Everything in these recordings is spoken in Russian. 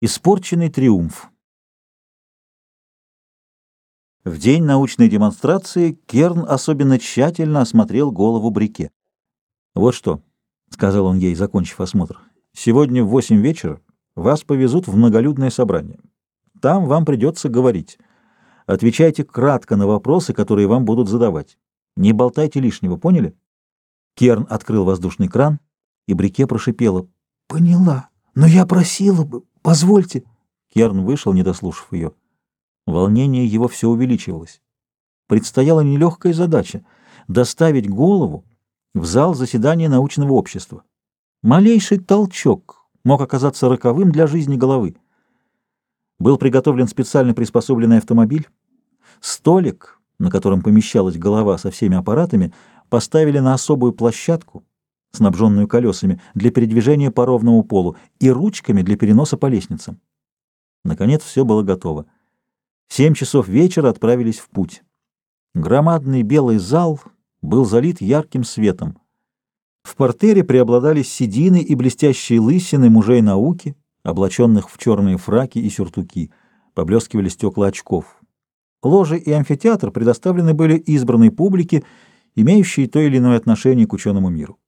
Испорченный триумф. В день научной демонстрации Керн особенно тщательно осмотрел голову Брике. «Вот что», — сказал он ей, закончив осмотр, — «сегодня в восемь вечера вас повезут в многолюдное собрание. Там вам придется говорить. Отвечайте кратко на вопросы, которые вам будут задавать. Не болтайте лишнего, поняли?» Керн открыл воздушный кран, и Брике прошипела. «Поняла, но я просила бы, Позвольте. Керн вышел, не дослушав ее. Волнение его все увеличивалось. Предстояла нелегкая задача — доставить голову в зал заседания научного общества. Малейший толчок мог оказаться роковым для жизни головы. Был приготовлен специально приспособленный автомобиль. Столик, на котором помещалась голова со всеми аппаратами, поставили на особую площадку, снабженную колесами, для передвижения по ровному полу и ручками для переноса по лестницам. Наконец все было готово. В семь часов вечера отправились в путь. Громадный белый зал был залит ярким светом. В портере преобладали седины и блестящие лысины мужей науки, облаченных в черные фраки и сюртуки, поблескивали стекла очков. Ложи и амфитеатр предоставлены были избранной публике, имеющей то или иное отношение к ученому миру.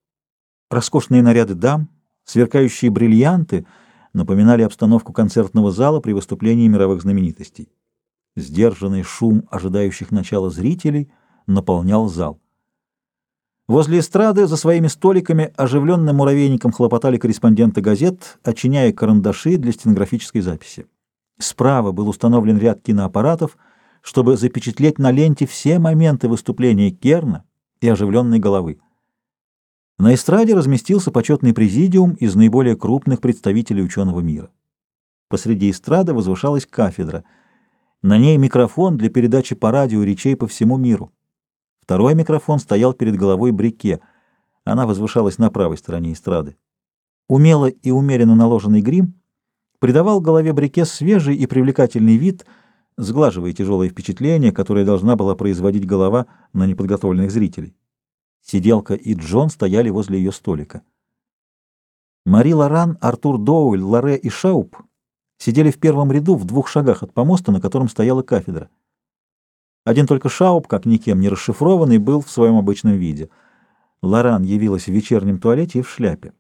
Роскошные наряды дам, сверкающие бриллианты напоминали обстановку концертного зала при выступлении мировых знаменитостей. Сдержанный шум ожидающих начала зрителей наполнял зал. Возле эстрады за своими столиками оживленным муравейником хлопотали корреспонденты газет, очиняя карандаши для стенографической записи. Справа был установлен ряд киноаппаратов, чтобы запечатлеть на ленте все моменты выступления Керна и оживленной головы. На эстраде разместился почетный президиум из наиболее крупных представителей ученого мира. Посреди эстрады возвышалась кафедра. На ней микрофон для передачи по радио речей по всему миру. Второй микрофон стоял перед головой Брике. Она возвышалась на правой стороне эстрады. Умело и умеренно наложенный грим придавал голове Брике свежий и привлекательный вид, сглаживая тяжелое впечатление, которое должна была производить голова на неподготовленных зрителей. Сиделка и Джон стояли возле ее столика. Мари Лоран, Артур Доуэль, Лоре и Шауп сидели в первом ряду в двух шагах от помоста, на котором стояла кафедра. Один только Шауп, как никем не расшифрованный, был в своем обычном виде. Лоран явилась в вечернем туалете и в шляпе.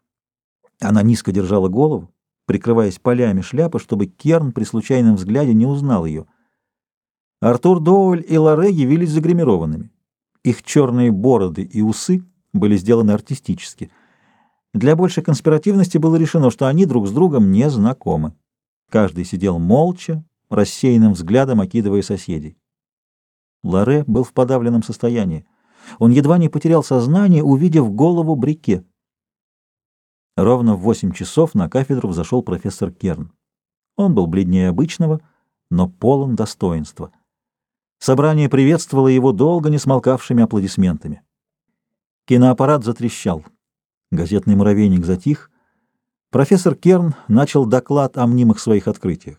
Она низко держала голову, прикрываясь полями шляпы, чтобы Керн при случайном взгляде не узнал ее. Артур Доуэль и Лоре явились загримированными. Их черные бороды и усы были сделаны артистически. Для большей конспиративности было решено, что они друг с другом не знакомы. Каждый сидел молча, рассеянным взглядом окидывая соседей. Ларе был в подавленном состоянии. Он едва не потерял сознание, увидев голову Брике. Ровно в восемь часов на кафедру взошел профессор Керн. Он был бледнее обычного, но полон достоинства. Собрание приветствовало его долго не смолкавшими аплодисментами. Киноаппарат затрещал. Газетный муравейник затих. Профессор Керн начал доклад о мнимых своих открытиях.